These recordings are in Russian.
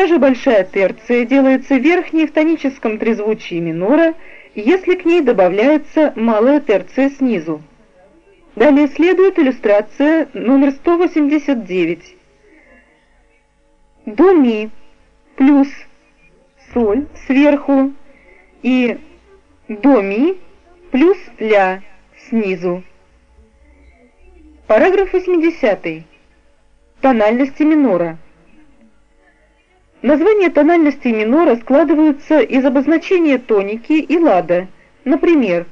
Та же большая терция делается верхней в тоническом трезвучии минора, если к ней добавляется малая терция снизу. Далее следует иллюстрация номер 189. До ми плюс соль сверху и до ми плюс ля снизу. Параграф 80. Тональности минора. Названия тональностей минора складываются из обозначения тоники и лада. Например,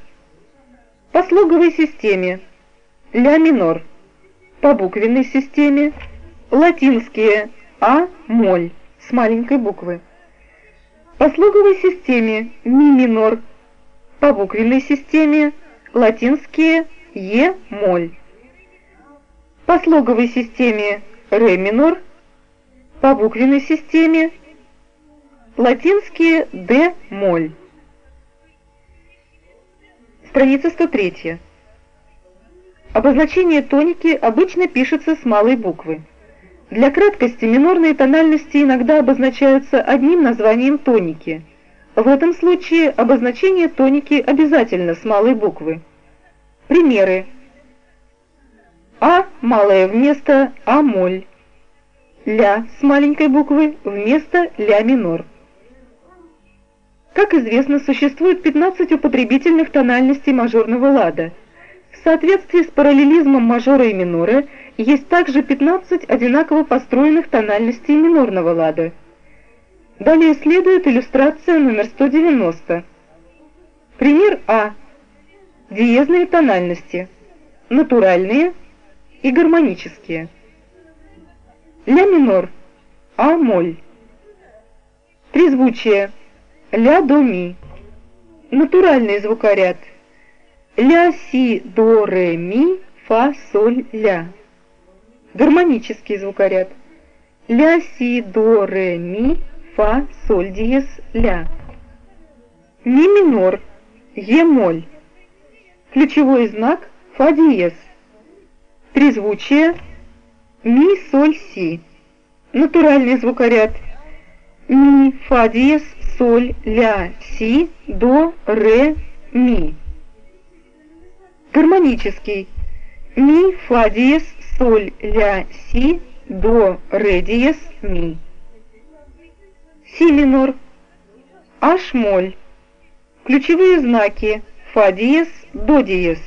по слоговой системе ля минор, по буквенной системе латинские а моль с маленькой буквы. По слоговой системе ми минор, по буквенной системе латинские е моль. По слоговой системе ре минор по буквенной системе латинские «д» моль. Страница 103. Обозначение тоники обычно пишется с малой буквы. Для краткости минорные тональности иногда обозначаются одним названием тоники. В этом случае обозначение тоники обязательно с малой буквы. Примеры. А малое вместо А моль ля с маленькой буквы вместо ля минор. Как известно, существует 15 употребительных тональностей мажорного лада. В соответствии с параллелизмом мажора и минора есть также 15 одинаково построенных тональностей минорного лада. Далее следует иллюстрация номер 190. Пример А. Диезные тональности. Натуральные и гармонические ля минор, а моль. Трезвучие ля до ми. Натуральный звукоряд ля си до ре ми фа соль ля. Гармонический звукоряд ля си до ре ми фа соль диез ля. Ми минор, е моль. Ключевой знак фа диез. Трезвучие ми, соль, си. Натуральный звукоряд. Ми, фа диез, соль, ля, си, до, ре, ми. Гармонический. Ми, фа диез, соль, ля, си, до, ре диез, ми. Си минор. Аш моль. Ключевые знаки. Фа диез, до диез.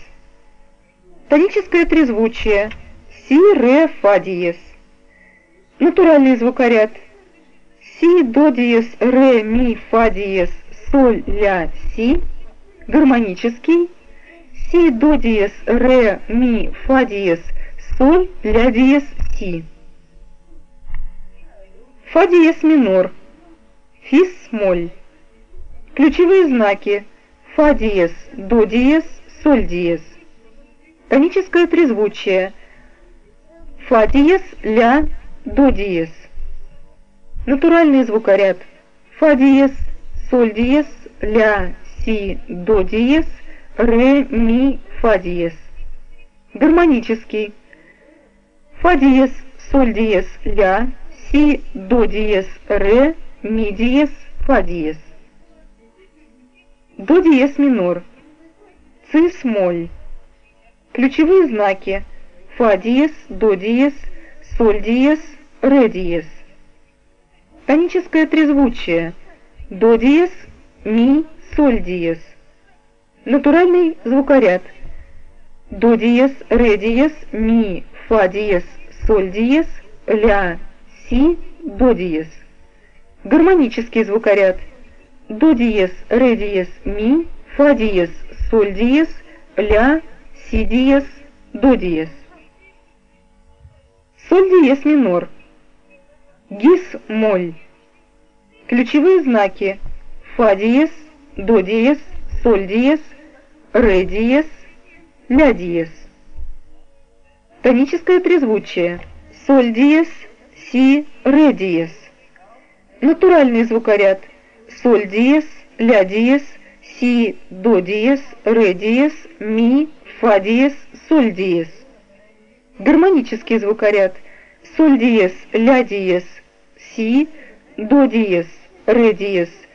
Тоническое трезвучие си, ре, фа диез. Натуральный звукоряд. Си, до диез, ре, ми, фа диез, соль, ля, си. Гармонический. Си, до диез, ре, ми, фа диез, соль, ля диез, си. Фа диез минор. Фис моль. Ключевые знаки. Фа диез, до диез, соль диез. Тоническое трезвучие – фа диез, ля, до диез. Натуральный звукоряд фа диез, соль диез, ля, си, до диез, ре, ми, фа диез. Гармонический фа диез, соль диез, ля, си, до диез, ре, ми диез, фа диез. До диез минор. Цис моль. Ключевые знаки фа диез, до диез, соль диез, ре диез. Тоническое трезвучие до диез, ми, соль диез. Натуральный звукоряд до диез, ре диез, ми, фа диез, соль диез, ля, си, до диез. Гармонический звукоряд до диез, ре диез, ми, фа диез, соль диез, ля, си диез, до диез соль диез минор, гис моль. Ключевые знаки фа диез, до диез, соль диез, ре диез, ля диез. Тоническое трезвучие соль диез, си, ре диез. Натуральный звукоряд соль диез, ля диез, си, до диез, ре диез, ми, фа диез, соль диез гармонический звукоряд. Соль диез, ля диез, си, до диез, ре диез,